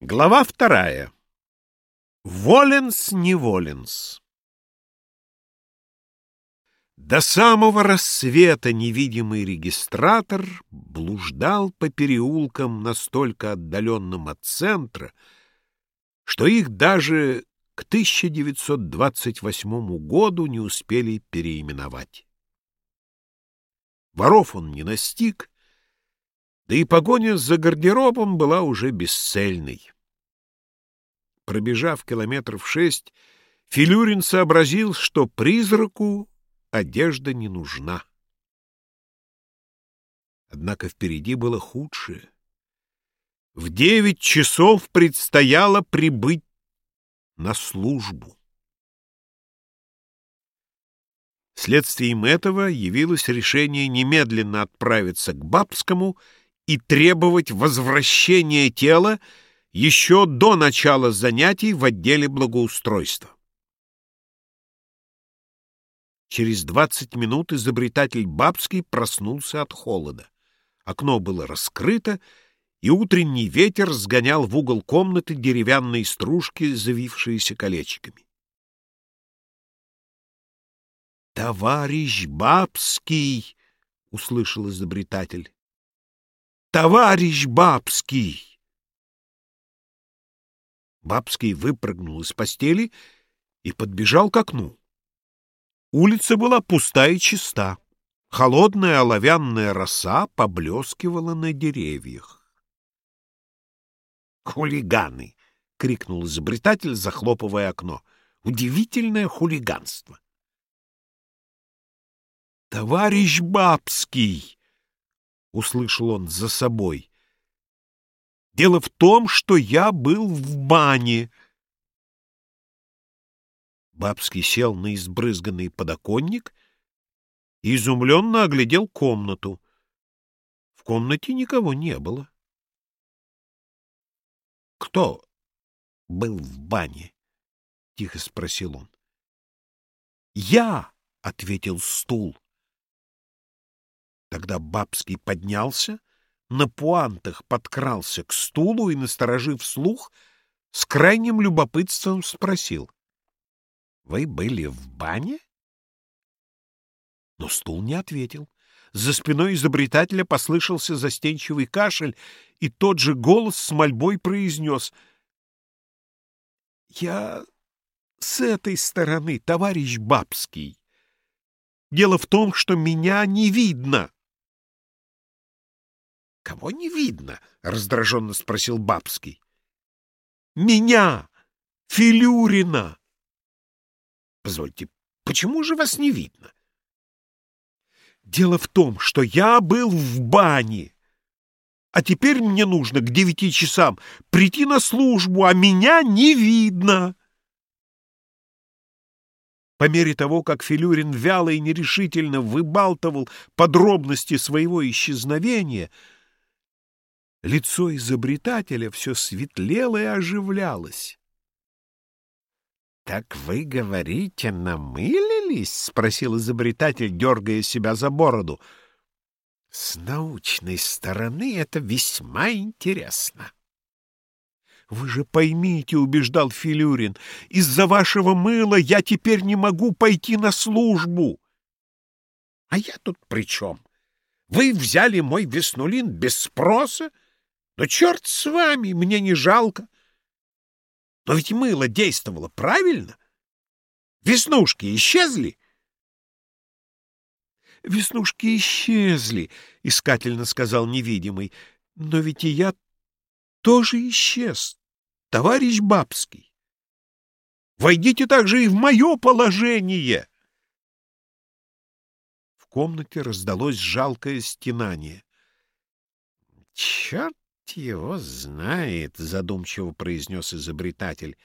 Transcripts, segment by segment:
Глава вторая. Воленс-неволенс. До самого рассвета невидимый регистратор блуждал по переулкам настолько отдаленным от центра, что их даже к 1928 году не успели переименовать. Воров он не настиг, да и погоня за гардеробом была уже бесцельной. Пробежав километров шесть, Филюрин сообразил, что призраку одежда не нужна. Однако впереди было худшее. В девять часов предстояло прибыть на службу. Следствием этого явилось решение немедленно отправиться к Бабскому и требовать возвращения тела еще до начала занятий в отделе благоустройства. Через двадцать минут изобретатель Бабский проснулся от холода. Окно было раскрыто, и утренний ветер сгонял в угол комнаты деревянные стружки, завившиеся колечками. «Товарищ Бабский!» — услышал изобретатель. Товарищ Бабский!» Бабский выпрыгнул из постели и подбежал к окну. Улица была пуста и чиста. Холодная оловянная роса поблескивала на деревьях. «Хулиганы!» — крикнул изобретатель, захлопывая окно. «Удивительное хулиганство!» «Товарищ Бабский!» — услышал он за собой. «Дело в том, что я был в бане». Бабский сел на избрызганный подоконник и изумленно оглядел комнату. В комнате никого не было. «Кто был в бане?» — тихо спросил он. «Я!» — ответил стул. Тогда Бабский поднялся, на пуантах подкрался к стулу и, насторожив слух, с крайним любопытством спросил. — Вы были в бане? Но стул не ответил. За спиной изобретателя послышался застенчивый кашель, и тот же голос с мольбой произнес. — Я с этой стороны, товарищ Бабский. Дело в том, что меня не видно. — Кого не видно? — раздраженно спросил Бабский. — Меня! Филюрина! — Позвольте, почему же вас не видно? — Дело в том, что я был в бане. А теперь мне нужно к девяти часам прийти на службу, а меня не видно. По мере того, как Филюрин вяло и нерешительно выбалтывал подробности своего исчезновения, — Лицо изобретателя все светлело и оживлялось. — Так вы говорите, намылились? — спросил изобретатель, дергая себя за бороду. — С научной стороны это весьма интересно. — Вы же поймите, — убеждал Филюрин, — из-за вашего мыла я теперь не могу пойти на службу. — А я тут при чем? Вы взяли мой веснулин без спроса? — но черт с вами, мне не жалко. Но ведь мыло действовало правильно. Веснушки исчезли. Веснушки исчезли, — искательно сказал невидимый. Но ведь и я тоже исчез, товарищ Бабский. Войдите также и в мое положение. В комнате раздалось жалкое стенание. — Черт его знает, — задумчиво произнес изобретатель.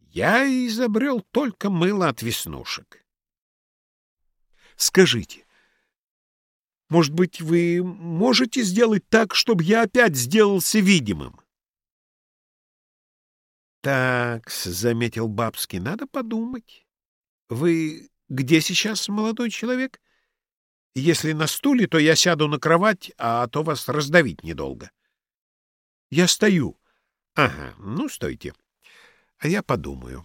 Я изобрел только мыло от веснушек. Скажите, может быть, вы можете сделать так, чтобы я опять сделался видимым? Так, — заметил Бабский, — надо подумать. Вы где сейчас, молодой человек? Если на стуле, то я сяду на кровать, а то вас раздавить недолго. — я стою. Ага, ну, стойте. А я подумаю.